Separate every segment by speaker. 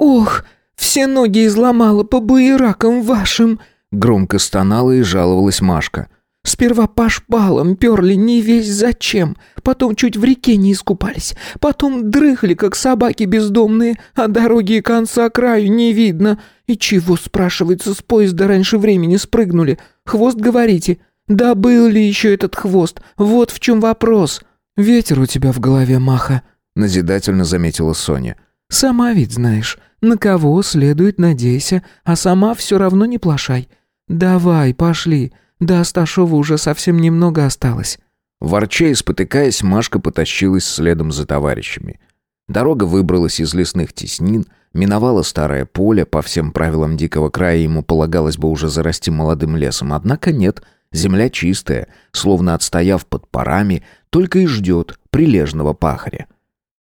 Speaker 1: «Ох, все ноги изломала по буеракам вашим!» Громко стонала и жаловалась Машка. «Сперва по шпалам перли не весь зачем, потом чуть в реке не искупались, потом дрыхли, как собаки бездомные, а дороги и конца краю не видно. И чего, спрашивается, с поезда раньше времени спрыгнули? Хвост, говорите? Да был ли еще этот хвост? Вот в чем вопрос». «Ветер у тебя в голове, Маха», — назидательно заметила Соня. «Сама ведь знаешь, на кого следует надейся, а сама все равно не плашай. Давай, пошли, до Асташова уже совсем немного осталось».
Speaker 2: Ворча и спотыкаясь, Машка потащилась следом за товарищами. Дорога выбралась из лесных теснин, миновала старое поле, по всем правилам дикого края ему полагалось бы уже зарасти молодым лесом, однако нет, земля чистая, словно отстояв под парами, только и ждет прилежного пахаря.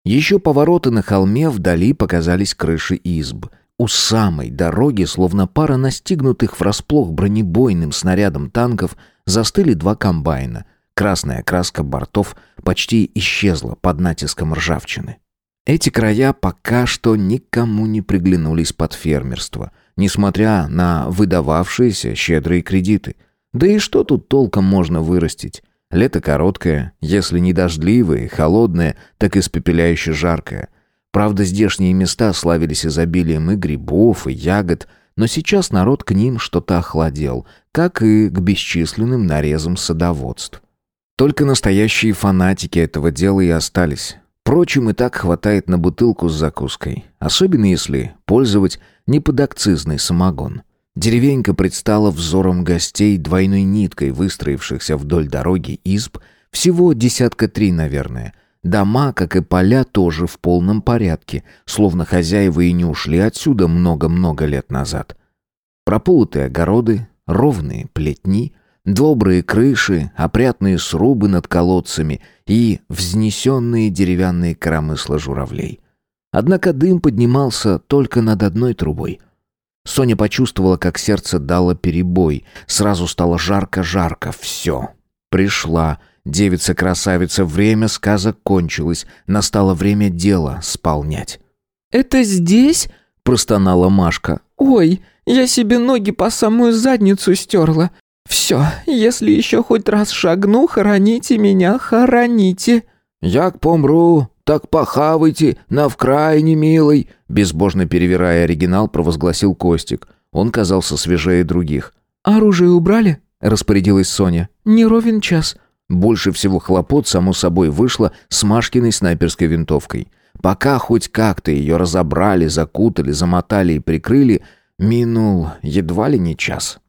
Speaker 2: Еще повороты на холме вдали показались крыши изб. У самой дороги, словно пара настигнутых врасплох бронебойным снарядом танков, застыли два комбайна. Красная краска бортов почти исчезла под натиском ржавчины. Эти края пока что никому не приглянулись под фермерство, несмотря на выдававшиеся щедрые кредиты. Да и что тут толком можно вырастить? Лето короткое, если не дождливое, холодное, так испепеляюще жаркое. Правда, здешние места славились изобилием и грибов, и ягод, но сейчас народ к ним что-то охладел, как и к бесчисленным нарезам садоводств. Только настоящие фанатики этого дела и остались. Впрочем, и так хватает на бутылку с закуской, особенно если пользовать неподакцизный самогон. Деревенька предстала взором гостей двойной ниткой выстроившихся вдоль дороги изб, всего десятка три, наверное. Дома, как и поля, тоже в полном порядке, словно хозяева и не ушли отсюда много-много лет назад. Прополотые огороды, ровные плетни, добрые крыши, опрятные срубы над колодцами и взнесенные деревянные коромысла журавлей. Однако дым поднимался только над одной трубой — Соня почувствовала, как сердце дало перебой. Сразу стало жарко-жарко. Все. Пришла. Девица-красавица. Время сказок кончилось. Настало время дела сполнять.
Speaker 1: «Это здесь?» – простонала Машка. «Ой, я себе ноги по самую задницу стерла. Все, если еще хоть раз шагну, хороните меня, хороните».
Speaker 2: «Як помру, так похавайте, на вкрайне милый!» Безбожно перевирая оригинал, провозгласил Костик. Он казался свежее других.
Speaker 1: «Оружие убрали?» – распорядилась Соня. «Не ровен час».
Speaker 2: Больше всего хлопот, само собой, вышло с Машкиной снайперской винтовкой. Пока хоть как-то ее разобрали, закутали, замотали и прикрыли, минул едва ли не час.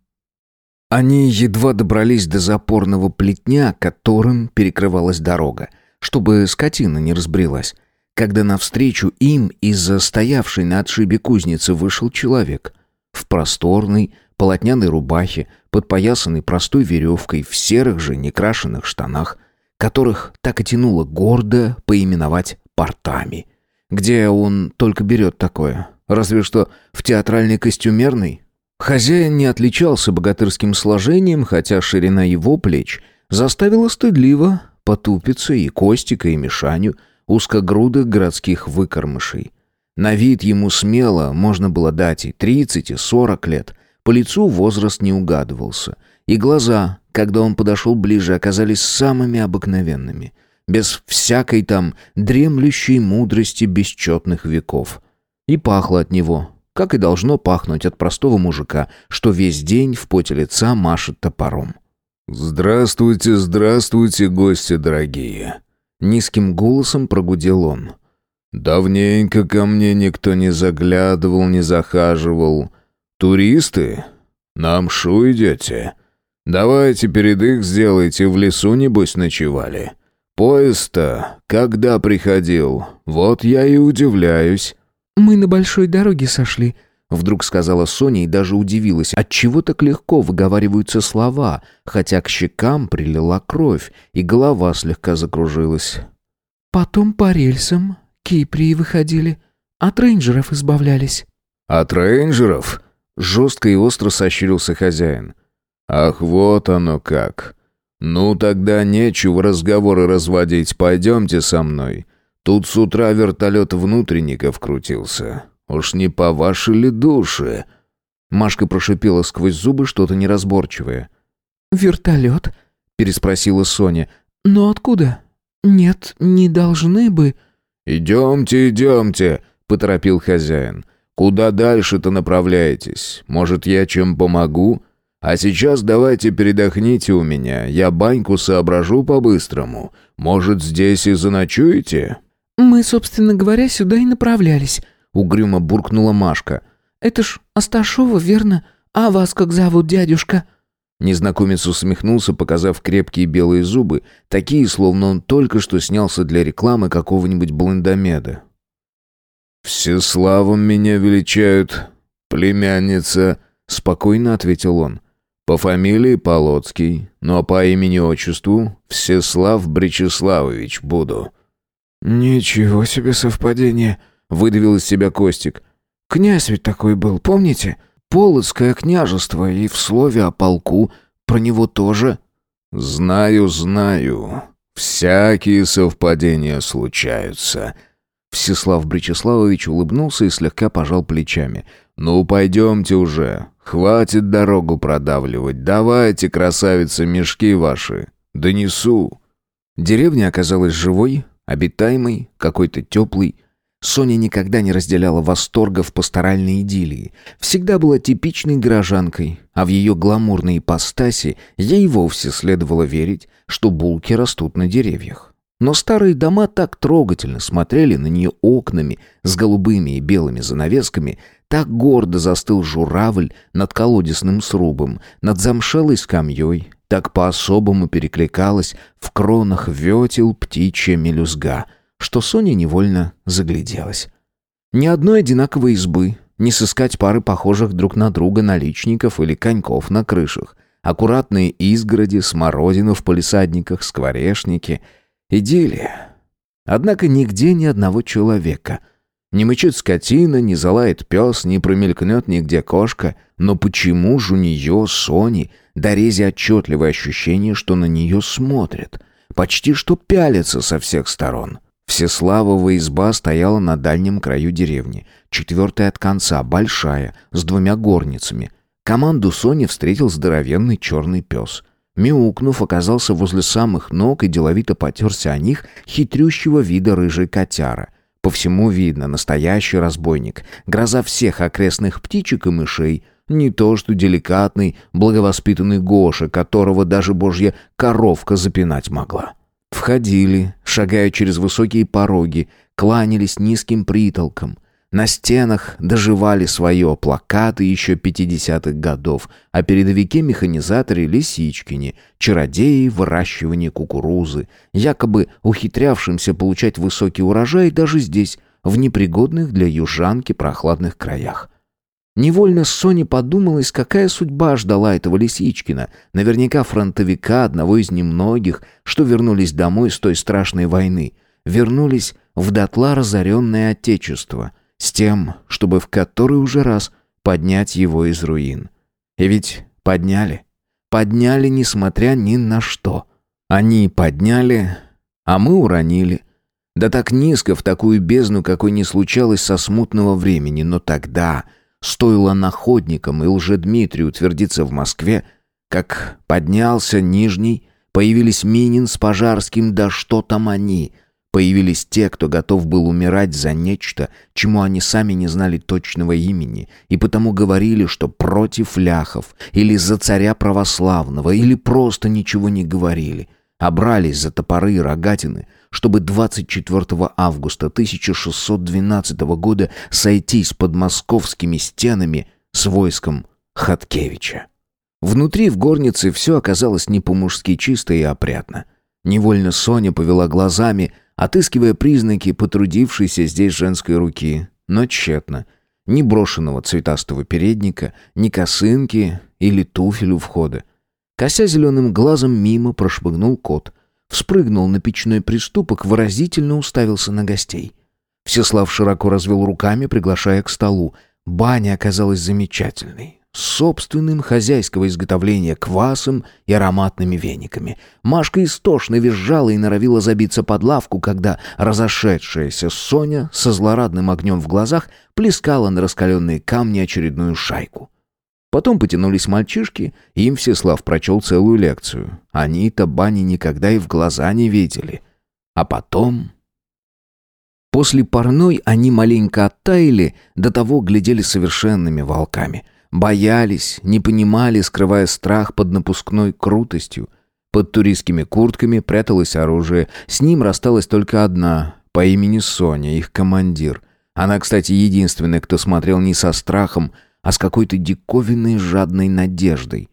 Speaker 2: Они едва добрались до запорного плетня, которым перекрывалась дорога чтобы скотина не разбрелась, когда навстречу им из-за стоявшей на отшибе кузницы вышел человек в просторной полотняной рубахе, подпоясанной простой веревкой, в серых же некрашенных штанах, которых так и тянуло гордо поименовать портами. Где он только берет такое? Разве что в театральной костюмерной? Хозяин не отличался богатырским сложением, хотя ширина его плеч заставила стыдливо потупиться и Костика, и Мишаню, узкогрудых городских выкормышей. На вид ему смело можно было дать и тридцать, и сорок лет. По лицу возраст не угадывался. И глаза, когда он подошел ближе, оказались самыми обыкновенными. Без всякой там дремлющей мудрости бесчетных веков. И пахло от него, как и должно пахнуть от простого мужика, что весь день в поте лица машет топором.
Speaker 3: «Здравствуйте, здравствуйте, гости дорогие!»
Speaker 2: Низким голосом прогудел он.
Speaker 3: «Давненько ко мне никто не заглядывал, не захаживал. Туристы? На мшу идете? Давайте передых сделайте, в лесу, небось, ночевали. Поезд-то когда приходил? Вот я и удивляюсь».
Speaker 1: «Мы на большой дороге сошли»,
Speaker 2: Вдруг сказала Соня и даже удивилась, от чего так легко выговариваются слова, хотя к щекам прилила кровь, и голова слегка закружилась.
Speaker 1: Потом по рельсам Киприи выходили, от рейнджеров избавлялись.
Speaker 3: От рейнджеров? Жестко и остро сощурился хозяин. Ах, вот оно как. Ну тогда нечего разговоры разводить, пойдемте со мной. Тут с утра вертолет внутренников крутился. Уж не по вашей ли душе?»
Speaker 2: Машка прошипела сквозь зубы что-то неразборчивое.
Speaker 1: «Вертолет?» — переспросила Соня. «Но откуда? Нет, не должны бы...»
Speaker 3: «Идемте, идемте», — поторопил хозяин. «Куда дальше-то направляетесь? Может, я чем помогу? А сейчас давайте передохните у меня, я баньку соображу по-быстрому. Может, здесь и заночуете?»
Speaker 1: «Мы, собственно говоря, сюда и направлялись», —
Speaker 2: угрюмо буркнула Машка.
Speaker 1: «Это ж Асташова, верно? А вас как зовут, дядюшка?»
Speaker 2: Незнакомец усмехнулся, показав крепкие белые зубы, такие, словно он только что снялся для рекламы какого-нибудь блондомеда.
Speaker 3: «Всеславом меня величают, племянница», — спокойно ответил он. «По фамилии Полоцкий, но по имени-отчеству Всеслав Бречеславович буду».
Speaker 1: «Ничего себе совпадение», — выдавил из себя Костик. «Князь ведь такой был, помните? Полоцкое княжество, и в слове о полку про него тоже».
Speaker 3: «Знаю, знаю. Всякие совпадения случаются».
Speaker 2: Всеслав Бречеславович улыбнулся и слегка пожал плечами.
Speaker 3: «Ну, пойдемте уже. Хватит дорогу продавливать. Давайте, красавицы, мешки ваши. Донесу».
Speaker 2: Деревня оказалась живой, обитаемой, какой-то теплой. Соня никогда не разделяла восторга в пасторальной идиллии. Всегда была типичной горожанкой, а в ее гламурной ипостаси ей вовсе следовало верить, что булки растут на деревьях. Но старые дома так трогательно смотрели на нее окнами с голубыми и белыми занавесками, так гордо застыл журавль над колодесным срубом, над замшелой скамьей, так по-особому перекликалась в кронах ветел птичья мелюзга — что Соня невольно загляделась. Ни одной одинаковой избы, не сыскать пары похожих друг на друга наличников или коньков на крышах, аккуратные изгороди, смородину в полисадниках, скворечники. Идиллия. Однако нигде ни одного человека. Не мычит скотина, не залает пес, не промелькнет нигде кошка. Но почему же у нее, Сони, до рези отчетливое ощущение, что на нее смотрят? Почти что пялятся со всех сторон. Всеславова изба стояла на дальнем краю деревни, четвертая от конца, большая, с двумя горницами. Команду Сони встретил здоровенный черный пес. Мяукнув, оказался возле самых ног и деловито потерся о них хитрющего вида рыжий котяра. По всему видно, настоящий разбойник, гроза всех окрестных птичек и мышей, не то что деликатный, благовоспитанный Гоша, которого даже божья коровка запинать могла. Входили, шагая через высокие пороги, кланялись низким притолкам. На стенах доживали свое плакаты еще пятидесятых годов о передовике-механизаторе Лисичкине, чародеи выращивания кукурузы, якобы ухитрявшимся получать высокий урожай даже здесь, в непригодных для южанки прохладных краях. Невольно Соне подумалось, какая судьба ждала этого Лисичкина, наверняка фронтовика, одного из немногих, что вернулись домой с той страшной войны, вернулись в дотла разоренное отечество, с тем, чтобы в который уже раз поднять его из руин. И ведь подняли. Подняли, несмотря ни на что. Они подняли, а мы уронили. Да так низко, в такую бездну, какой не случалось со смутного времени, но тогда Стоило находникам и лжедмитрию утвердиться в Москве, как поднялся Нижний, появились Минин с Пожарским, да что там они. Появились те, кто готов был умирать за нечто, чему они сами не знали точного имени, и потому говорили, что против ляхов, или за царя православного, или просто ничего не говорили, а брались за топоры и рогатины, чтобы 24 августа 1612 года сойтись под московскими стенами с войском Хаткевича. Внутри в горнице все оказалось не по-мужски чисто и опрятно. Невольно Соня повела глазами, отыскивая признаки потрудившейся здесь женской руки, но тщетно. Ни брошенного цветастого передника, ни косынки или туфель у входа. Кося зеленым глазом мимо прошмыгнул кот вспрыгнул на печной приступок, выразительно уставился на гостей. Всеслав широко развел руками, приглашая к столу. Баня оказалась замечательной. с собственным хозяйского изготовления квасом и ароматными вениками. Машка истошно визжала и норовила забиться под лавку, когда разошедшаяся Соня со злорадным огнем в глазах плескала на раскаленные камни очередную шайку. Потом потянулись мальчишки, им Всеслав прочел целую лекцию. Они-то бани никогда и в глаза не видели. А потом... После парной они маленько оттаяли, до того глядели совершенными волками. Боялись, не понимали, скрывая страх под напускной крутостью. Под туристскими куртками пряталось оружие. С ним рассталась только одна, по имени Соня, их командир. Она, кстати, единственная, кто смотрел не со страхом, а с какой-то диковинной жадной надеждой.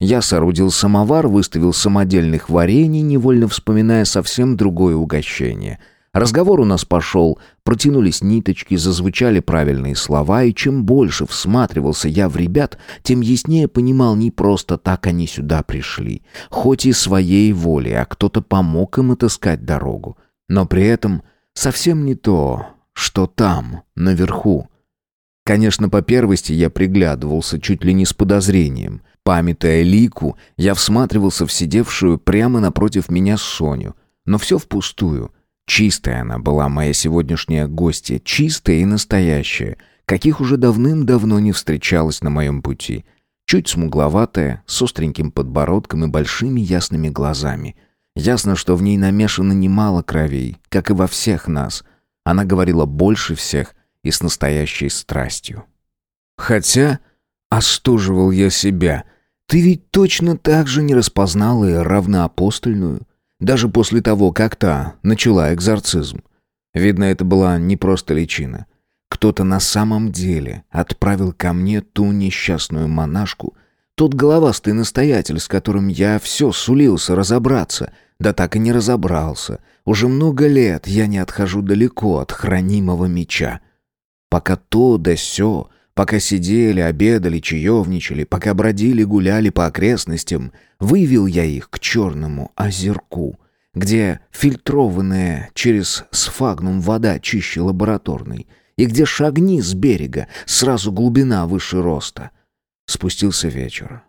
Speaker 2: Я соорудил самовар, выставил самодельных варений, невольно вспоминая совсем другое угощение. Разговор у нас пошел, протянулись ниточки, зазвучали правильные слова, и чем больше всматривался я в ребят, тем яснее понимал, не просто так они сюда пришли. Хоть и своей волей, а кто-то помог им отыскать дорогу. Но при этом совсем не то, что там, наверху. Конечно, по первости я приглядывался чуть ли не с подозрением. Памятая Лику, я всматривался в сидевшую прямо напротив меня Соню. Но все впустую. Чистая она была, моя сегодняшняя гостья, чистая и настоящая, каких уже давным-давно не встречалось на моем пути. Чуть смугловатая, с остреньким подбородком и большими ясными глазами. Ясно, что в ней намешано немало кровей, как и во всех нас. Она говорила больше всех, и с настоящей страстью. Хотя остуживал я себя. Ты ведь точно так же не распознала и равноапостольную, даже после того, как та начала экзорцизм. Видно, это была не просто личина. Кто-то на самом деле отправил ко мне ту несчастную монашку, тот головастый настоятель, с которым я все сулился разобраться, да так и не разобрался. Уже много лет я не отхожу далеко от хранимого меча. Пока то да сё, пока сидели, обедали, чаевничали, пока бродили, гуляли по окрестностям, вывел я их к черному озерку, где фильтрованная через сфагнум вода чище лабораторной, и где шагни с берега, сразу глубина выше роста. Спустился вечер.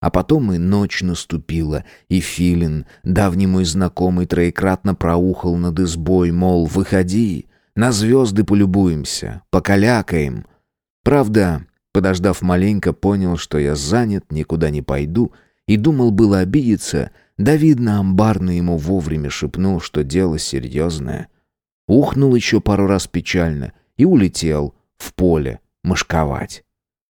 Speaker 2: А потом и ночь наступила, и Филин, давний мой знакомый, троекратно проухал над избой, мол, выходи, на звезды полюбуемся, покалякаем. Правда, подождав маленько, понял, что я занят, никуда не пойду, и думал было обидеться, да, видно, амбарный ему вовремя шепнул, что дело серьезное. Ухнул еще пару раз печально и улетел в поле мышковать.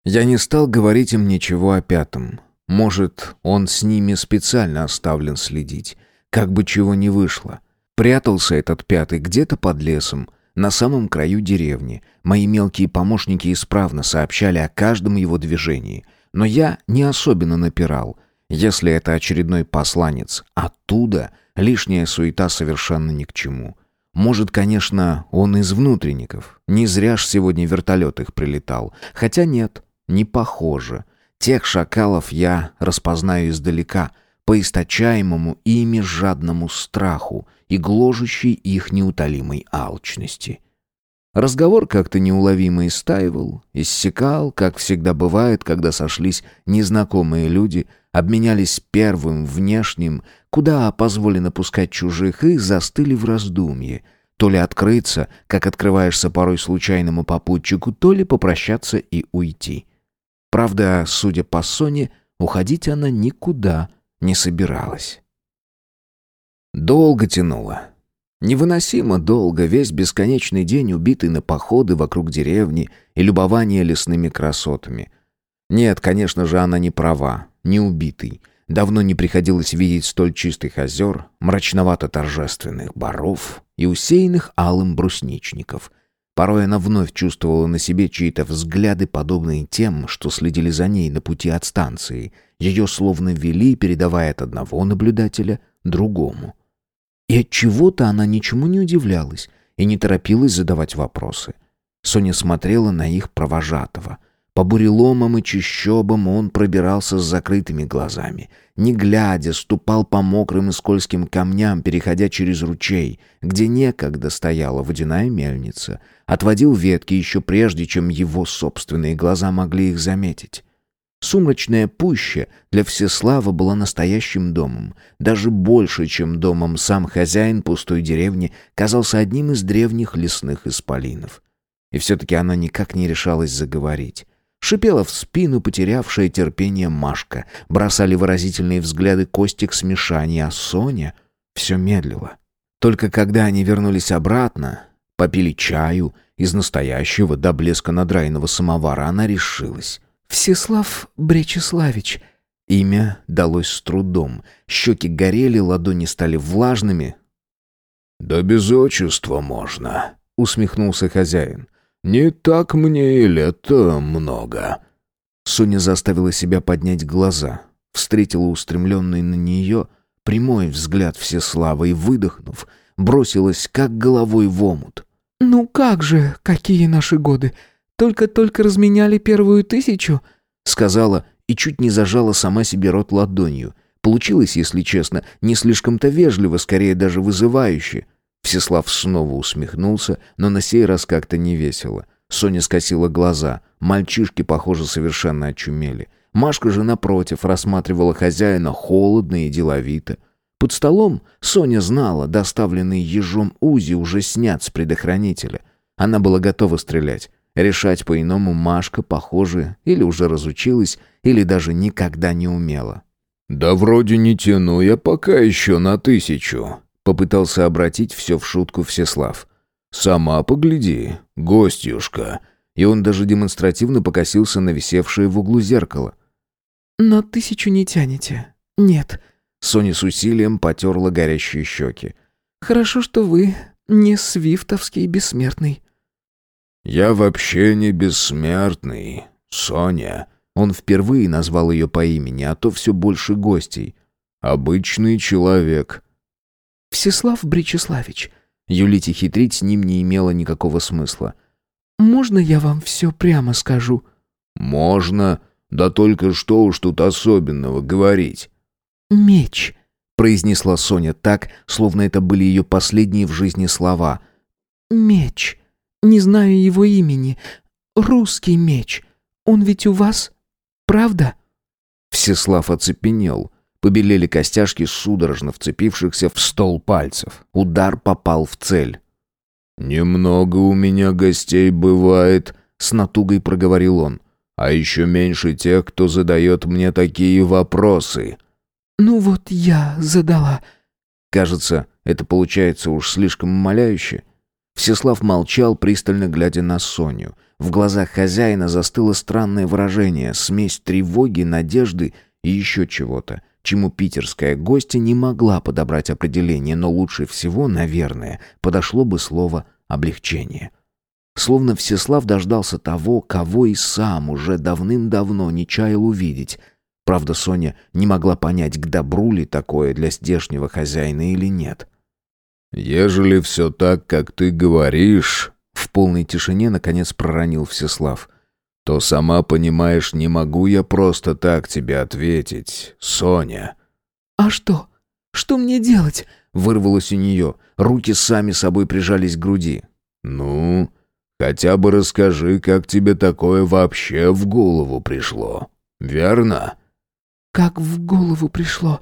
Speaker 2: Я не стал говорить им ничего о пятом. Может, он с ними специально оставлен следить, как бы чего не вышло. Прятался этот пятый где-то под лесом, на самом краю деревни. Мои мелкие помощники исправно сообщали о каждом его движении. Но я не особенно напирал. Если это очередной посланец оттуда, лишняя суета совершенно ни к чему. Может, конечно, он из внутренников. Не зря ж сегодня вертолет их прилетал. Хотя нет, не похоже. Тех шакалов я распознаю издалека, по источаемому ими жадному страху и гложущей их неутолимой алчности. Разговор как-то неуловимо истаивал, иссякал, как всегда бывает, когда сошлись незнакомые люди, обменялись первым внешним, куда позволено пускать чужих, и застыли в раздумье, то ли открыться, как открываешься порой случайному попутчику, то ли попрощаться и уйти. Правда, судя по Соне, уходить она никуда не собиралась. Долго тянуло. Невыносимо долго, весь бесконечный день убитый на походы вокруг деревни и любование лесными красотами. Нет, конечно же, она не права, не убитый. Давно не приходилось видеть столь чистых озер, мрачновато-торжественных боров и усеянных алым брусничников. Порой она вновь чувствовала на себе чьи-то взгляды, подобные тем, что следили за ней на пути от станции. Ее словно вели, передавая от одного наблюдателя другому. И от чего-то она ничему не удивлялась и не торопилась задавать вопросы. Соня смотрела на их провожатого. По буреломам и чащобам он пробирался с закрытыми глазами. Не глядя, ступал по мокрым и скользким камням, переходя через ручей, где некогда стояла водяная мельница. Отводил ветки еще прежде, чем его собственные глаза могли их заметить. Сумрачная пуща для Всеслава была настоящим домом. Даже больше, чем домом сам хозяин пустой деревни казался одним из древних лесных исполинов. И все-таки она никак не решалась заговорить. Шипела в спину потерявшая терпение Машка. Бросали выразительные взгляды Костик с Мишаней, а Соня все медлила. Только когда они вернулись обратно, попили чаю из настоящего до блеска надраенного самовара, она решилась.
Speaker 1: «Всеслав Бречеславич».
Speaker 2: Имя далось с трудом. Щеки горели, ладони стали влажными.
Speaker 3: «Да без отчества можно», — усмехнулся хозяин. «Не так мне и лет много».
Speaker 2: Соня заставила себя поднять глаза, встретила устремленный на нее прямой взгляд Всеслава и, выдохнув, бросилась как головой в омут.
Speaker 1: «Ну как же, какие наши годы! Только-только разменяли первую тысячу», —
Speaker 2: сказала и чуть не зажала сама себе рот ладонью. Получилось, если честно, не слишком-то вежливо, скорее даже вызывающе. Всеслав снова усмехнулся, но на сей раз как-то не весело. Соня скосила глаза. Мальчишки, похоже, совершенно очумели. Машка же, напротив, рассматривала хозяина холодно и деловито. Под столом Соня знала, доставленный ежом Узи уже снят с предохранителя. Она была готова стрелять. Решать по-иному Машка, похоже, или уже разучилась, или даже никогда не умела.
Speaker 3: «Да вроде не тяну я пока еще на тысячу», — попытался обратить все в шутку Всеслав. «Сама погляди, гостюшка».
Speaker 2: И он даже демонстративно покосился на висевшее в углу зеркало.
Speaker 1: «На тысячу не тянете. Нет».
Speaker 2: Соня с усилием потерла горящие щеки.
Speaker 1: «Хорошо, что вы не свифтовский бессмертный».
Speaker 3: «Я вообще не бессмертный, Соня».
Speaker 2: Он впервые назвал ее по имени, а то все больше гостей. «Обычный человек».
Speaker 1: «Всеслав Бричеславич».
Speaker 2: Юлить и хитрить с ним не имело никакого смысла.
Speaker 1: «Можно я вам все прямо скажу?»
Speaker 3: «Можно, да только что уж тут особенного говорить».
Speaker 1: «Меч», —
Speaker 2: произнесла Соня так, словно это были ее последние в жизни слова.
Speaker 1: «Меч». Не знаю его имени. Русский меч. Он ведь у вас? Правда?»
Speaker 2: Всеслав оцепенел. Побелели костяшки судорожно вцепившихся в стол пальцев. Удар попал в цель.
Speaker 3: «Немного у меня гостей бывает», — с натугой проговорил он. «А еще меньше тех, кто задает мне такие вопросы».
Speaker 1: «Ну вот я задала».
Speaker 2: Кажется, это получается уж слишком умоляюще. Всеслав молчал, пристально глядя на Соню. В глазах хозяина застыло странное выражение, смесь тревоги, надежды и еще чего-то, чему питерская гостья не могла подобрать определение, но лучше всего, наверное, подошло бы слово «облегчение». Словно Всеслав дождался того, кого и сам уже давным-давно не чаял увидеть. Правда, Соня не могла понять, к добру ли такое для здешнего хозяина или нет.
Speaker 3: «Ежели все так, как ты говоришь...»
Speaker 2: В полной тишине, наконец, проронил Всеслав.
Speaker 3: «То сама понимаешь, не могу я просто так тебе ответить, Соня».
Speaker 1: «А что? Что мне делать?»
Speaker 2: Вырвалось у нее. Руки сами собой прижались к груди.
Speaker 3: «Ну, хотя бы расскажи, как тебе такое вообще в голову пришло. Верно?»
Speaker 1: «Как в голову пришло?»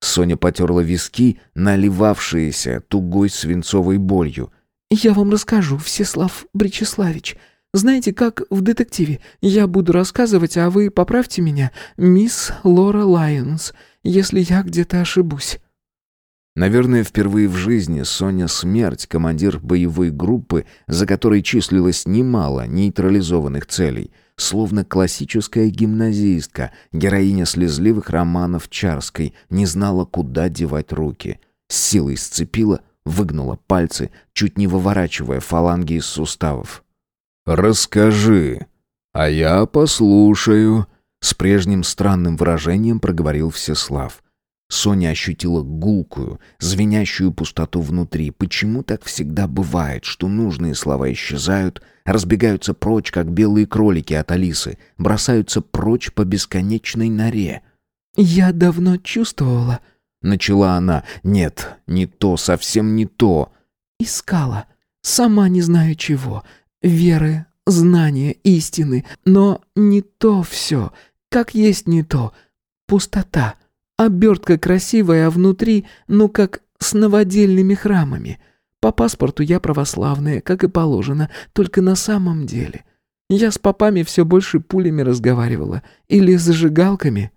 Speaker 2: Соня потерла виски, наливавшиеся тугой свинцовой болью.
Speaker 1: «Я вам расскажу, Всеслав Бречеславич. Знаете, как в детективе. Я буду рассказывать, а вы поправьте меня, мисс Лора Лайонс, если я где-то ошибусь».
Speaker 2: Наверное, впервые в жизни Соня Смерть, командир боевой группы, за которой числилось немало нейтрализованных целей, словно классическая гимназистка, героиня слезливых романов Чарской, не знала, куда девать руки. С силой сцепила, выгнула пальцы, чуть не выворачивая фаланги из суставов.
Speaker 3: «Расскажи, а я послушаю», —
Speaker 2: с прежним странным выражением проговорил Всеслав. Соня ощутила гулкую, звенящую пустоту внутри. Почему так всегда бывает, что нужные слова исчезают, разбегаются прочь, как белые кролики от Алисы, бросаются прочь по бесконечной норе?
Speaker 1: «Я давно чувствовала...»
Speaker 2: — начала она. «Нет, не то, совсем не то».
Speaker 1: «Искала. Сама не знаю чего. Веры, знания, истины. Но не то все. Как есть не то. Пустота. Обертка красивая, а внутри, ну как с новодельными храмами. По паспорту я православная, как и положено, только на самом деле. Я с попами все больше пулями разговаривала. Или зажигалками.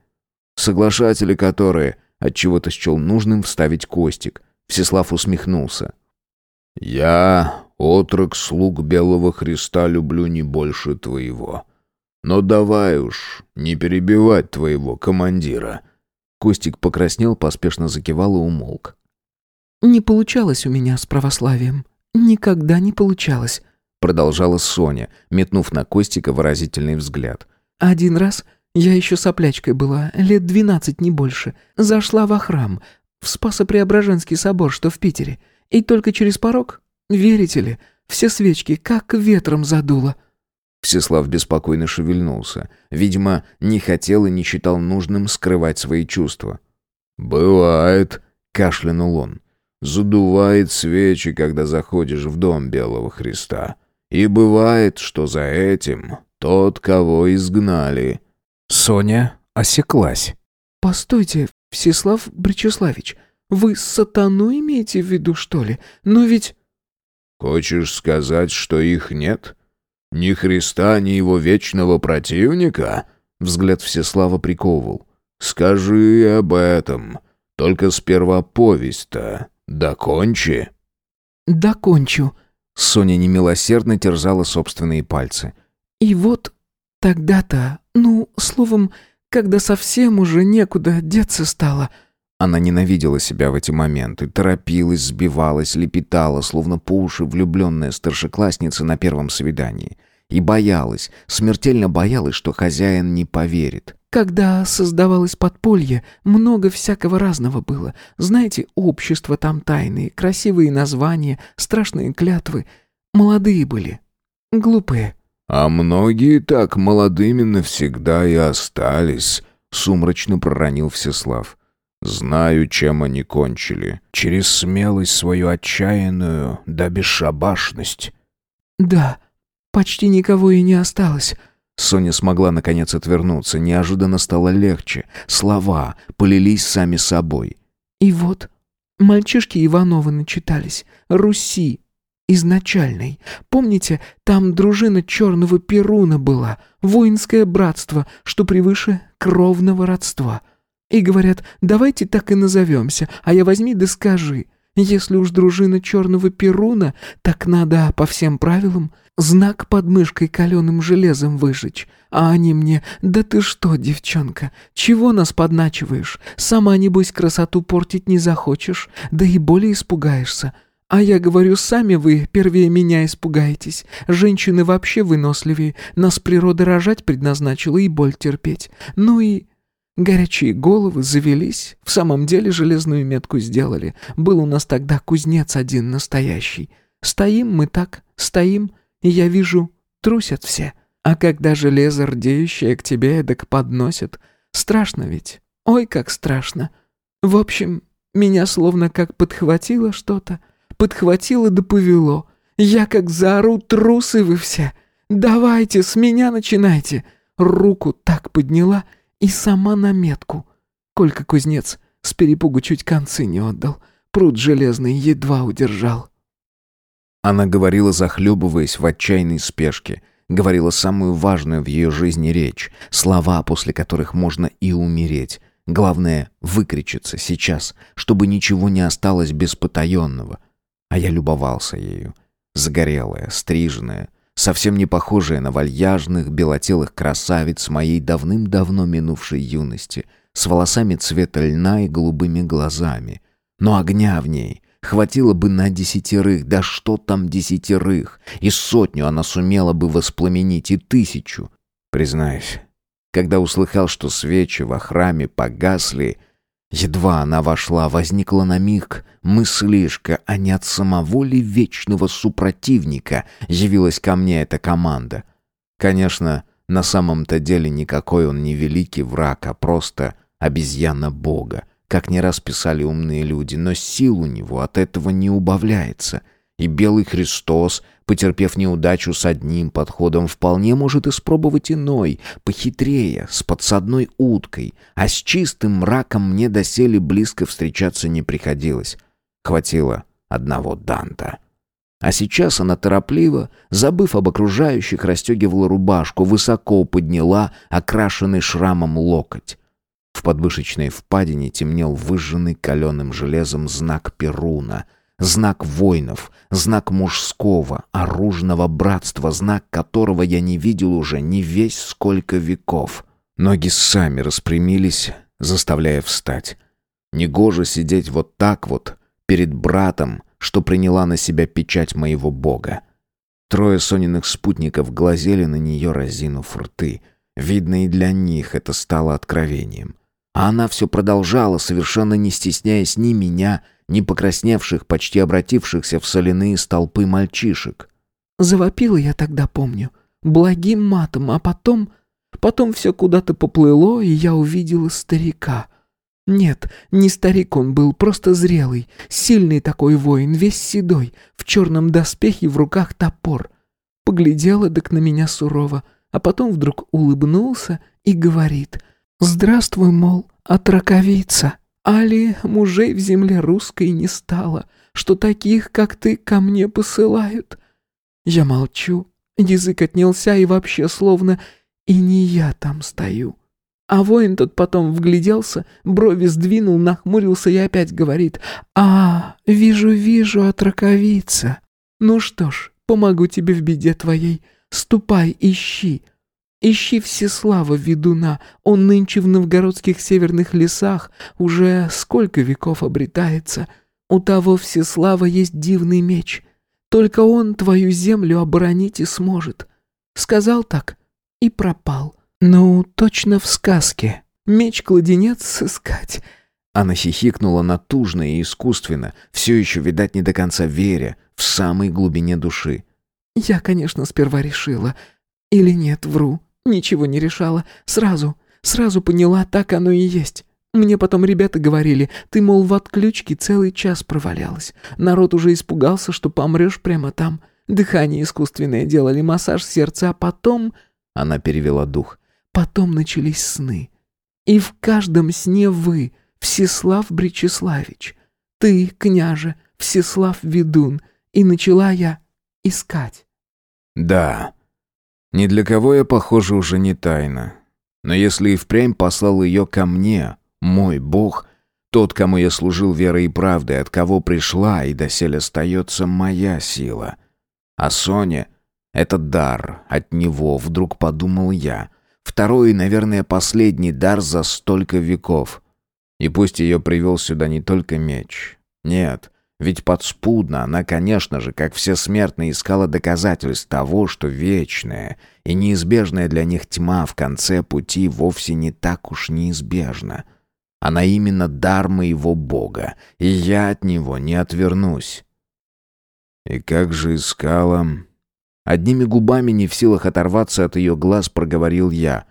Speaker 2: Соглашатели которые, отчего-то счел нужным вставить Костик. Всеслав усмехнулся.
Speaker 3: «Я, отрок слуг Белого Христа, люблю не больше твоего. Но давай уж, не перебивать твоего командира».
Speaker 2: Костик покраснел, поспешно закивал и умолк.
Speaker 1: «Не получалось у меня с православием. Никогда не получалось»,
Speaker 2: продолжала Соня, метнув на Костика выразительный взгляд.
Speaker 1: «Один раз, я еще соплячкой была, лет двенадцать, не больше, зашла во храм, в Спасо-Преображенский собор, что в Питере, и только через порог, верите ли, все свечки как ветром задуло».
Speaker 2: Всеслав беспокойно шевельнулся. Видимо, не хотел и не считал нужным скрывать свои чувства.
Speaker 3: «Бывает», —
Speaker 2: кашлянул он.
Speaker 3: «Задувает свечи, когда заходишь в дом Белого Христа. И бывает, что за этим тот, кого изгнали».
Speaker 2: Соня осеклась.
Speaker 1: «Постойте, Всеслав Бречеславич, вы сатану имеете в виду, что ли? Но ведь...»
Speaker 3: «Хочешь сказать, что их нет?» Ни Христа, ни его вечного противника?» Взгляд Всеслава приковывал. «Скажи об этом. Только сперва повесть-то. Докончи».
Speaker 1: «Докончу».
Speaker 2: Соня немилосердно терзала собственные пальцы.
Speaker 1: «И вот тогда-то, ну, словом, когда совсем уже некуда деться стало...»
Speaker 2: Она ненавидела себя в эти моменты, торопилась, сбивалась, лепетала, словно по уши влюбленная старшеклассница на первом свидании. И боялась, смертельно боялась, что хозяин не поверит.
Speaker 1: Когда создавалось подполье, много всякого разного было. Знаете, общества там тайные, красивые названия, страшные клятвы. Молодые были. Глупые.
Speaker 3: «А многие так молодыми навсегда и остались», — сумрачно проронил Всеслав. Знаю, чем они кончили. Через смелость свою отчаянную, да бесшабашность.
Speaker 1: Да, почти никого и не осталось.
Speaker 2: Соня смогла наконец отвернуться. Неожиданно стало легче. Слова полились сами собой.
Speaker 1: И вот, мальчишки Ивановы начитались. Руси. Изначальной. Помните, там дружина черного Перуна была. Воинское братство, что превыше кровного родства. — и говорят, давайте так и назовемся, а я возьми да скажи. Если уж дружина черного Перуна, так надо по всем правилам знак под мышкой каленым железом выжечь. А они мне, да ты что, девчонка, чего нас подначиваешь? Сама, небось, красоту портить не захочешь, да и более испугаешься. А я говорю, сами вы первее меня испугаетесь. Женщины вообще выносливее, нас природа рожать предназначила и боль терпеть. Ну и Горячие головы завелись, в самом деле железную метку сделали. Был у нас тогда кузнец один настоящий. Стоим мы так, стоим, и я вижу, трусят все. А когда железо рдеющее к тебе эдак подносят, страшно ведь, ой, как страшно. В общем, меня словно как подхватило что-то, подхватило да повело. Я как заору, трусы вы все. Давайте, с меня начинайте. Руку так подняла — и сама на метку. Колька кузнец с перепугу чуть концы не отдал. Пруд железный едва удержал.
Speaker 2: Она говорила, захлебываясь в отчаянной спешке. Говорила самую важную в ее жизни речь. Слова, после которых можно и умереть. Главное — выкричиться сейчас, чтобы ничего не осталось без потаенного. А я любовался ею. Загорелая, стриженная, совсем не похожая на вальяжных, белотелых красавиц моей давным-давно минувшей юности, с волосами цвета льна и голубыми глазами. Но огня в ней хватило бы на десятерых, да что там десятерых, и сотню она сумела бы воспламенить, и тысячу. Признаюсь, когда услыхал, что свечи во храме погасли, Едва она вошла, возникла на миг мыслишка, а не от самого ли вечного супротивника явилась ко мне эта команда. Конечно, на самом-то деле никакой он не великий враг, а просто обезьяна Бога, как не раз писали умные люди, но сил у него от этого не убавляется. И Белый Христос
Speaker 4: Потерпев неудачу с одним подходом, вполне может испробовать иной, похитрее, с подсадной уткой, а с чистым мраком мне доселе близко встречаться не приходилось. Хватило одного Данта. А сейчас она торопливо, забыв об окружающих, расстегивала рубашку, высоко подняла окрашенный шрамом локоть. В подвышечной впадине темнел выжженный каленым железом знак Перуна, знак воинов, знак мужского, оружного братства, знак которого я не видел уже не весь сколько веков. Ноги сами распрямились, заставляя встать. Негоже сидеть вот так вот, перед братом, что приняла на себя печать моего бога. Трое Сониных спутников глазели на нее, разинув рты. Видно, и для них это стало откровением. А она все продолжала, совершенно не стесняясь ни меня, ни покрасневших, почти обратившихся в соляные столпы мальчишек.
Speaker 2: Завопила я тогда, помню, благим матом, а потом... Потом все куда-то поплыло, и я увидела старика. Нет, не старик он был, просто зрелый, сильный такой воин, весь седой, в черном доспехе, в руках топор. Поглядела так на меня сурово, а потом вдруг улыбнулся и говорит «Здравствуй, мол, отраковица, али мужей в земле русской не стало, что таких, как ты, ко мне посылают». Я молчу, язык отнялся и вообще словно и не я там стою. А воин тот потом вгляделся, брови сдвинул, нахмурился и опять говорит «А, вижу, вижу, отраковица. Ну что ж, помогу тебе в беде твоей. Ступай, ищи. Ищи Всеслава ведуна, он нынче в новгородских северных лесах уже сколько веков обретается. У того Всеслава есть дивный меч. Только он твою землю оборонить и сможет». Сказал так и пропал. «Ну, точно в сказке. Меч-кладенец сыскать».
Speaker 4: Она хихикнула натужно и искусственно, все еще, видать, не до конца веря, в самой глубине души.
Speaker 2: «Я, конечно, сперва решила. Или нет, вру. Ничего не решала. Сразу, сразу поняла, так оно и есть. Мне потом ребята говорили, ты, мол, в отключке целый час провалялась. Народ уже испугался, что помрешь прямо там. Дыхание искусственное делали, массаж сердца, а потом...» Она перевела дух. Потом начались сны. И в каждом сне вы, Всеслав Бречеславич, ты, княже, Всеслав Ведун, и начала я искать.
Speaker 4: Да, ни для кого я, похоже, уже не тайна. Но если и впрямь послал ее ко мне, мой бог, тот, кому я служил верой и правдой, от кого пришла и доселе остается моя сила. А Соня — это дар от него, вдруг подумал я — Второй и, наверное, последний дар за столько веков. И пусть ее привел сюда не только меч. Нет, ведь подспудно она, конечно же, как все смертные, искала доказательств того, что вечная и неизбежная для них тьма в конце пути вовсе не так уж неизбежна. Она именно дар моего Бога, и я от него не отвернусь. И как же искала... Одними губами, не в силах оторваться от ее глаз, проговорил я.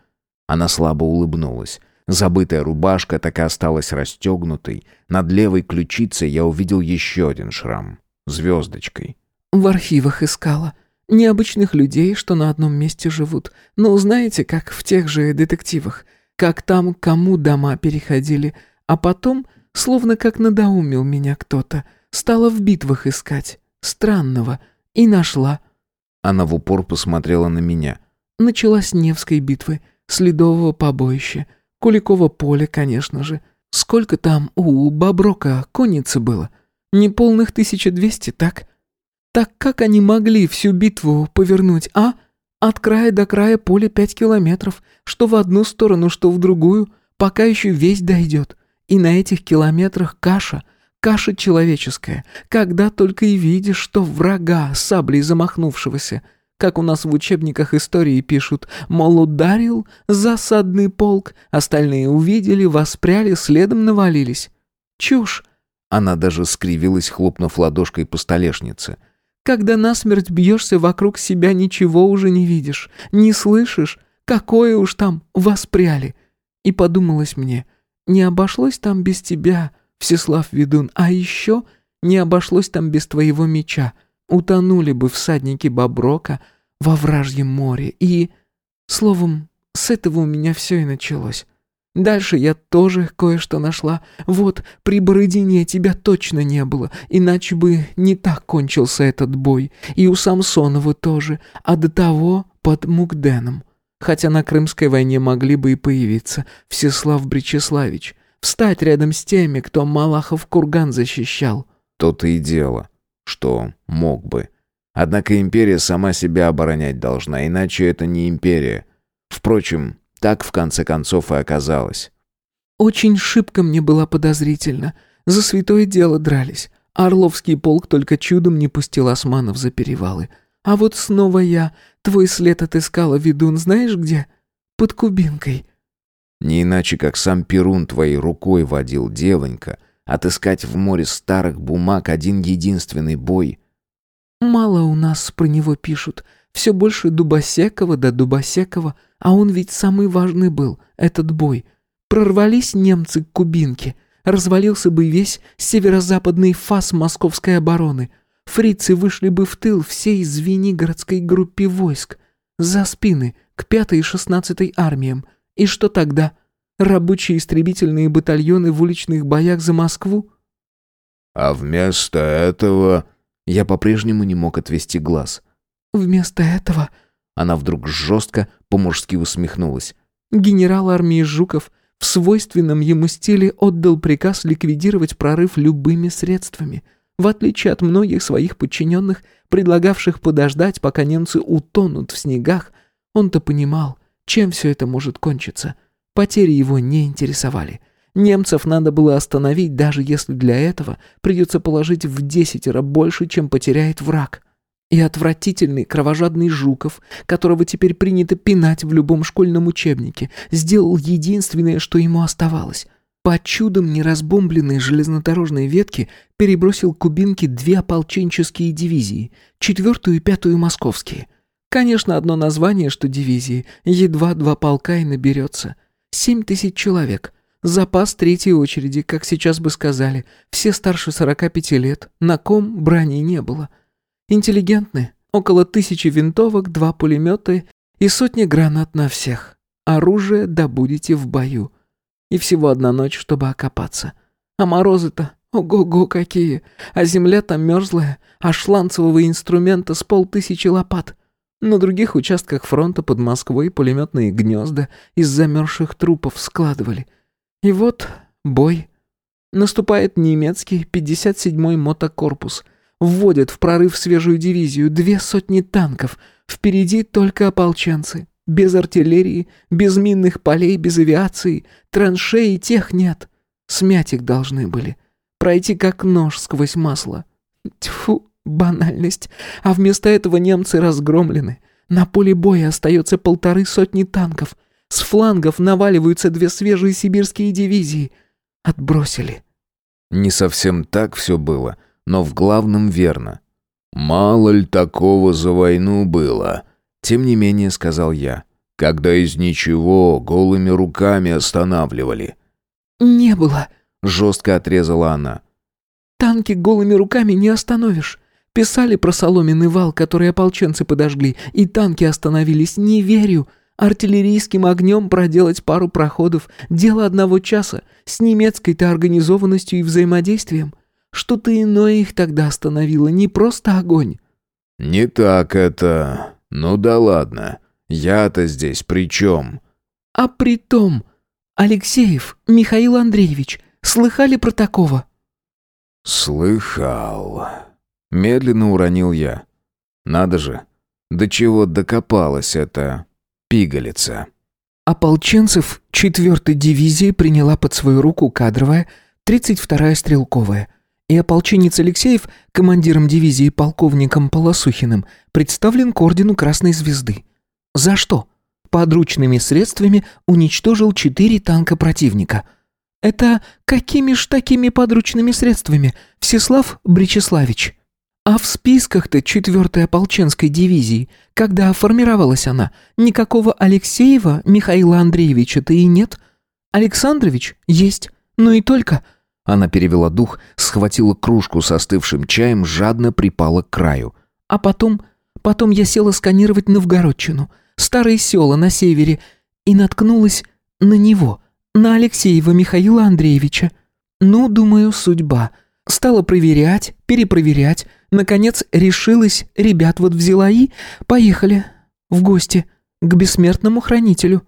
Speaker 4: Она слабо улыбнулась. Забытая рубашка так и осталась расстегнутой. Над левой ключицей я увидел еще один шрам. Звездочкой.
Speaker 2: «В архивах искала. Необычных людей, что на одном месте живут. Ну, знаете, как в тех же детективах. Как там кому дома переходили. А потом, словно как надоумил меня кто-то, стала в битвах искать. Странного. И нашла.
Speaker 4: Она в упор посмотрела на меня.
Speaker 2: Началась Невской битвы, Следового побоища, Куликово поле, конечно же. Сколько там у Боброка конницы было? Неполных 1200, так? Так как они могли всю битву повернуть, а? От края до края поле пять километров, что в одну сторону, что в другую, пока еще весь дойдет. И на этих километрах каша, Каша человеческая, когда только и видишь, что врага, саблей замахнувшегося. Как у нас в учебниках истории пишут, мол, ударил засадный полк, остальные увидели, воспряли, следом навалились. Чушь.
Speaker 4: Она даже скривилась, хлопнув ладошкой по столешнице.
Speaker 2: Когда насмерть бьешься, вокруг себя ничего уже не видишь, не слышишь, какое уж там воспряли. И подумалось мне, не обошлось там без тебя, Всеслав Ведун, а еще не обошлось там без твоего меча. Утонули бы всадники Боброка во вражьем море. И, словом, с этого у меня все и началось. Дальше я тоже кое-что нашла. Вот, при Бородине тебя точно не было, иначе бы не так кончился этот бой. И у Самсонова тоже, а до того под Мукденом. Хотя на Крымской войне могли бы и появиться Всеслав Бречеславич. Встать рядом с теми, кто Малахов курган защищал.
Speaker 5: То-то и дело, что мог бы. Однако империя сама себя оборонять должна, иначе это не империя. Впрочем, так в конце концов и оказалось.
Speaker 2: Очень шибко мне было подозрительно. За святое дело дрались. Орловский полк только чудом не пустил османов за перевалы. А вот снова я. Твой след отыскала, ведун, знаешь где? Под Кубинкой.
Speaker 5: Не иначе, как сам Перун твоей рукой водил девонька, отыскать в море старых бумаг один единственный бой.
Speaker 2: Мало у нас про него пишут. Все больше Дубосекова да Дубосекова, а он ведь самый важный был, этот бой. Прорвались немцы к Кубинке, развалился бы весь северо-западный фас московской обороны. Фрицы вышли бы в тыл всей Звенигородской группе войск, за спины, к пятой и шестнадцатой армиям. И что тогда? Рабочие истребительные батальоны в уличных боях за Москву?
Speaker 6: А вместо этого...
Speaker 5: Я по-прежнему не мог отвести глаз.
Speaker 2: Вместо этого...
Speaker 5: Она вдруг жестко, по-мужски усмехнулась.
Speaker 2: Генерал армии Жуков в свойственном ему стиле отдал приказ ликвидировать прорыв любыми средствами, в отличие от многих своих подчиненных, предлагавших подождать, пока немцы утонут в снегах, он-то понимал, чем все это может кончиться. Потери его не интересовали. Немцев надо было остановить, даже если для этого придется положить в десятеро больше, чем потеряет враг. И отвратительный кровожадный Жуков, которого теперь принято пинать в любом школьном учебнике, сделал единственное, что ему оставалось. По чудам неразбомбленной железнодорожной ветки перебросил кубинки две ополченческие дивизии, четвертую и пятую московские. Конечно, одно название, что дивизии, едва два полка и наберется. Семь тысяч человек. Запас третьей очереди, как сейчас бы сказали. Все старше сорока пяти лет. На ком брани не было. — Интеллигентны. Около тысячи винтовок, два пулемета и сотни гранат на всех. Оружие добудете в бою. И всего одна ночь, чтобы окопаться. А морозы-то, ого-го какие. А земля там мерзлая, а шланцевого инструмента с полтысячи лопат. На других участках фронта под Москвой пулеметные гнезда из замерзших трупов складывали. И вот бой. Наступает немецкий 57-й мотокорпус — Вводят в прорыв свежую дивизию, две сотни танков. Впереди только ополченцы. Без артиллерии, без минных полей, без авиации. Траншеи тех нет. Смять их должны были. Пройти как нож сквозь масло. Тьфу, банальность. А вместо этого немцы разгромлены. На поле боя остается полторы сотни танков. С флангов наваливаются две свежие сибирские дивизии. Отбросили.
Speaker 5: Не совсем так все было но в главном верно.
Speaker 6: «Мало ли такого за войну было», —
Speaker 5: тем не менее сказал я.
Speaker 6: «Когда из ничего голыми руками останавливали».
Speaker 2: «Не было», —
Speaker 5: жестко отрезала она.
Speaker 2: «Танки голыми руками не остановишь. Писали про соломенный вал, который ополченцы подожгли, и танки остановились. Не верю. Артиллерийским огнем проделать пару проходов — дело одного часа, с немецкой-то организованностью и взаимодействием. Что-то иное их тогда остановило, не просто огонь.
Speaker 6: «Не так это... Ну да ладно. Я-то здесь при чем?»
Speaker 2: «А при том... Алексеев Михаил Андреевич, слыхали про такого?»
Speaker 6: «Слыхал...»
Speaker 5: Медленно уронил я. «Надо же, до чего докопалась эта пигалица».
Speaker 2: Ополченцев 4-й дивизии приняла под свою руку кадровая 32-я стрелковая – и ополченец Алексеев, командиром дивизии полковником Полосухиным, представлен к ордену Красной Звезды. За что? Подручными средствами уничтожил четыре танка противника. Это какими ж такими подручными средствами, Всеслав Бречеславич? А в списках-то 4-й ополченской дивизии, когда формировалась она, никакого Алексеева Михаила Андреевича-то и нет. Александрович есть, но и только –
Speaker 5: она перевела дух, схватила кружку с остывшим чаем, жадно припала к краю.
Speaker 7: А потом... Потом я села сканировать Новгородчину, старые села на севере, и наткнулась на него, на Алексеева Михаила Андреевича. Ну, думаю, судьба. Стала проверять, перепроверять. Наконец решилась, ребят вот взяла и... Поехали. В гости. К бессмертному хранителю.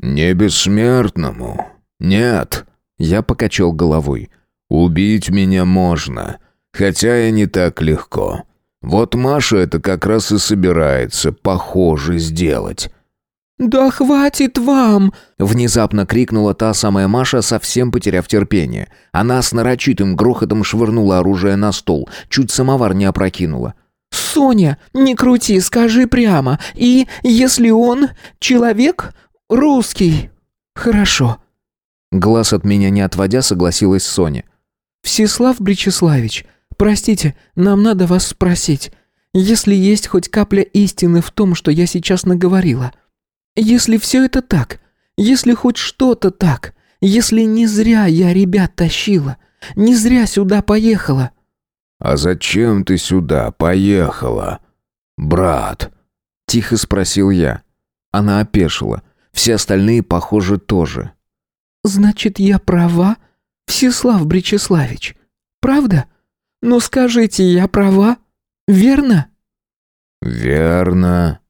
Speaker 2: «Не бессмертному. Нет». Я покачал головой. «Убить меня можно, хотя и не так легко. Вот Маша это как раз и собирается, похоже, сделать».
Speaker 7: «Да хватит вам!» — внезапно крикнула та самая Маша, совсем потеряв терпение. Она с нарочитым грохотом швырнула оружие на стол, чуть самовар не опрокинула. «Соня, не крути, скажи прямо. И если он человек русский?» «Хорошо». Глаз от меня не отводя, согласилась Соня. «Всеслав Бречеславич, простите, нам надо вас спросить. Если есть хоть капля истины в том, что я сейчас наговорила, если все это так, если хоть что-то так, если не зря я ребят тащила, не зря сюда поехала».
Speaker 2: «А зачем ты сюда поехала, брат?» — тихо спросил я.
Speaker 8: Она опешила. Все остальные, похоже, тоже.
Speaker 7: «Значит, я права, Всеслав Бречеславич? Правда? Ну скажите, я права? Верно?»
Speaker 2: «Верно».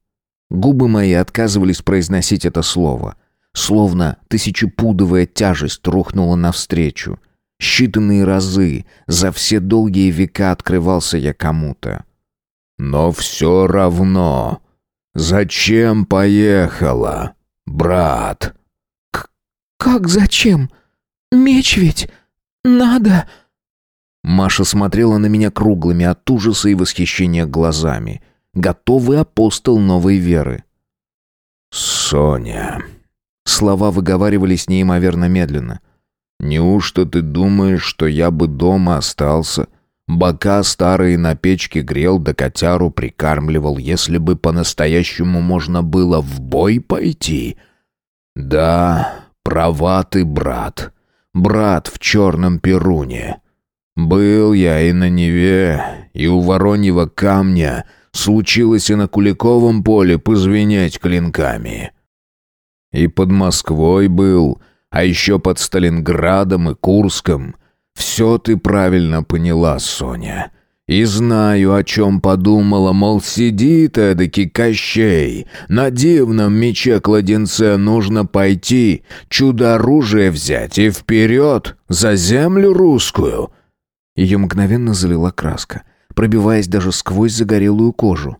Speaker 8: Губы мои отказывались произносить это слово. Словно тысячепудовая тяжесть рухнула навстречу. Считанные разы, за все долгие века открывался я кому-то.
Speaker 2: «Но все равно. Зачем поехала, брат?»
Speaker 7: К «Как зачем? Меч ведь надо...»
Speaker 8: Маша смотрела на меня круглыми от ужаса и восхищения глазами. Готовый апостол новой веры.
Speaker 2: «Соня...»
Speaker 8: Слова выговаривались неимоверно медленно.
Speaker 2: Неужто ты думаешь, что я бы дома остался? Бока старые на печке грел, да котяру прикармливал, если бы по-настоящему можно было в бой пойти? Да, права ты, брат. Брат в черном перуне. Был я и на Неве, и у Вороньего камня. Случилось и на Куликовом поле позвенеть клинками. И под Москвой был, а еще под Сталинградом и Курском. Все ты правильно поняла, Соня. И знаю, о чем подумала, мол, сидит эдакий Кощей. На дивном мече-кладенце нужно пойти, чудо-оружие взять и вперед, за землю русскую.
Speaker 8: Ее мгновенно залила краска, пробиваясь даже сквозь загорелую кожу.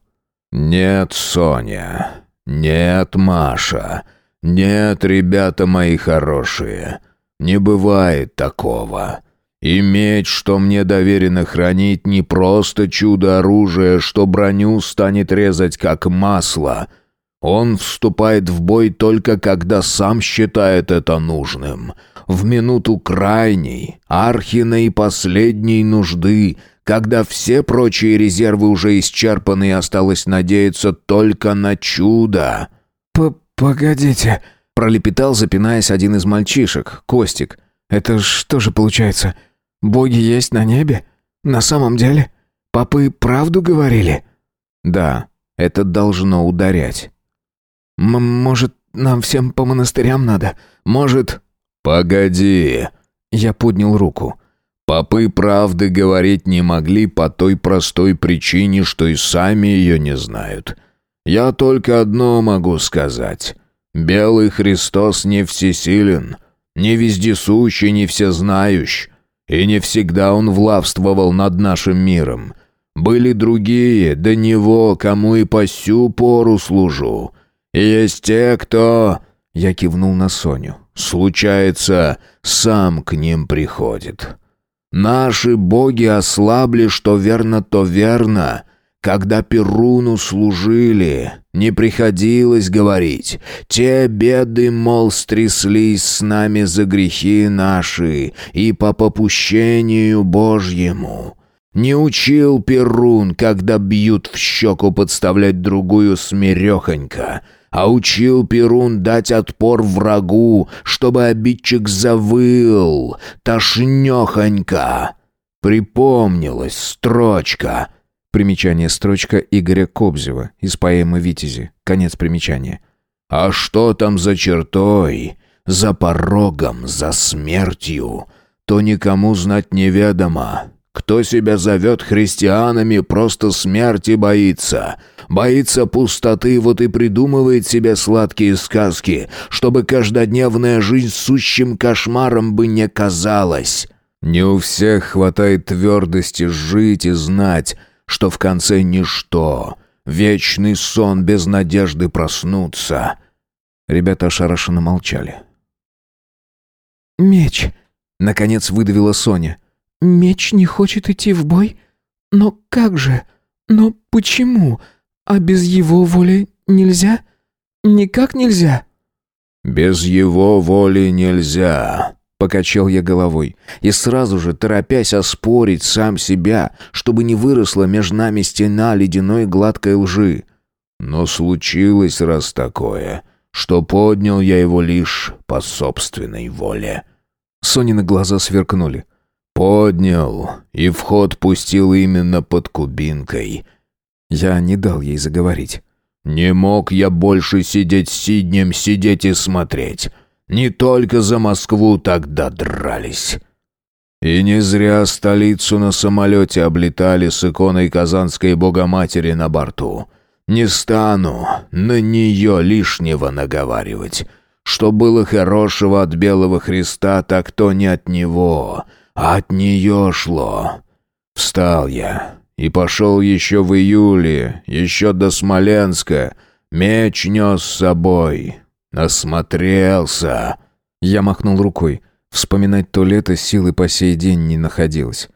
Speaker 2: «Нет, Соня, нет, Маша». «Нет, ребята мои хорошие, не бывает такого. И меч, что мне доверено хранить, не просто чудо-оружие, что броню станет резать как масло. Он вступает в бой только когда сам считает это нужным. В минуту крайней, архиной последней нужды, когда все прочие резервы уже исчерпаны осталось надеяться только на чудо».
Speaker 7: «Погодите», — пролепетал, запинаясь один из мальчишек, Костик. «Это что же получается? Боги есть на небе? На самом деле? Папы правду говорили?»
Speaker 8: «Да, это должно ударять».
Speaker 7: М «Может, нам всем по монастырям надо? Может...»
Speaker 2: «Погоди!»
Speaker 8: Я поднял руку.
Speaker 2: «Попы правды говорить не могли по той простой причине, что и сами ее не знают. Я только одно могу сказать. Белый Христос не всесилен, не вездесущий, не всезнающий, и не всегда он влавствовал над нашим миром. Были другие, до него, кому и по сю пору служу. И есть те, кто...» Я кивнул на Соню. «Случается, сам к ним приходит. Наши боги ослабли, что верно, то верно, когда Перуну служили, не приходилось говорить. Те беды, мол, стряслись с нами за грехи наши и по попущению Божьему. Не учил Перун, когда бьют в щеку подставлять другую смирехонько, а учил Перун дать отпор врагу, чтобы обидчик завыл, тошнехонько. Припомнилась строчка —
Speaker 9: Примечание строчка Игоря Кобзева из поэмы «Витязи». Конец примечания.
Speaker 2: «А что там за чертой, за порогом, за смертью, то никому знать неведомо. Кто себя зовет христианами, просто смерти боится. Боится пустоты, вот и придумывает себе сладкие сказки, чтобы каждодневная жизнь сущим кошмаром бы не казалась». Не у всех хватает твердости жить и знать, что в конце ничто, вечный сон без надежды проснуться.
Speaker 9: Ребята ошарашенно молчали. «Меч!» — наконец выдавила Соня. «Меч не хочет идти в бой? Но как же? Но почему? А без его воли нельзя? Никак нельзя?»
Speaker 2: «Без его воли нельзя», Покачал я головой и сразу же, торопясь оспорить сам себя, чтобы не выросла между нами стена ледяной гладкой лжи. Но случилось раз такое, что поднял я его лишь по собственной воле.
Speaker 9: Сонины глаза сверкнули.
Speaker 2: Поднял и вход пустил именно под кубинкой.
Speaker 9: Я не дал ей заговорить.
Speaker 2: Не мог я больше сидеть сиднем, сидеть и смотреть. Не только за Москву тогда дрались. И не зря столицу на самолете облетали с иконой Казанской Богоматери на борту. Не стану на нее лишнего наговаривать. Что было хорошего от Белого Христа, так то не от него, от нее шло. Встал я и пошел еще в июле, еще до Смоленска. Меч нес с собой, «Насмотрелся!»
Speaker 9: Я махнул рукой. Вспоминать то лето силы по сей день не находилось.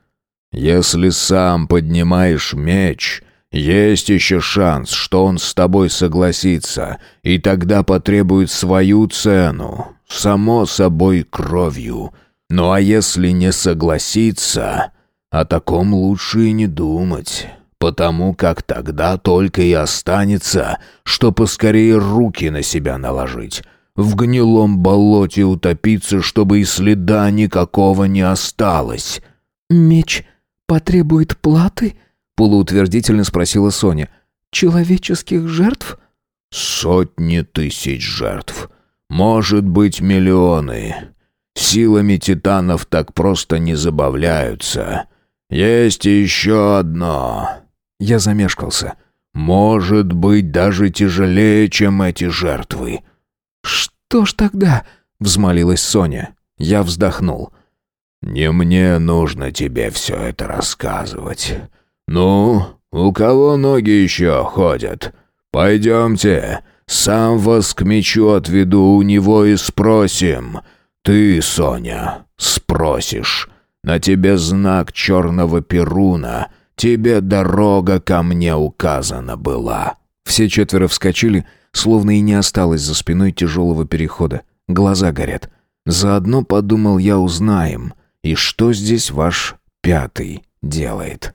Speaker 2: «Если сам поднимаешь меч, есть еще шанс, что он с тобой согласится, и тогда потребует свою цену, само собой кровью. Ну а если не согласится, о таком лучше и не думать» потому как тогда только и останется, что поскорее руки на себя наложить, в гнилом болоте утопиться, чтобы и следа никакого не осталось».
Speaker 9: «Меч потребует платы?» — полуутвердительно спросила Соня. «Человеческих жертв?»
Speaker 2: «Сотни тысяч жертв. Может быть, миллионы. Силами титанов так просто не забавляются. Есть еще одно.
Speaker 9: Я замешкался.
Speaker 2: «Может быть, даже тяжелее, чем эти жертвы».
Speaker 9: «Что ж тогда?» — взмолилась Соня. Я вздохнул.
Speaker 2: «Не мне нужно тебе все это рассказывать. Ну, у кого ноги еще ходят? Пойдемте, сам вас к мечу отведу у него и спросим. Ты, Соня, спросишь. На тебе знак черного перуна — Тебе дорога ко мне указана была».
Speaker 9: Все четверо вскочили, словно и не осталось за спиной тяжелого перехода. Глаза горят. Заодно, подумал я, узнаем, и что здесь ваш пятый делает.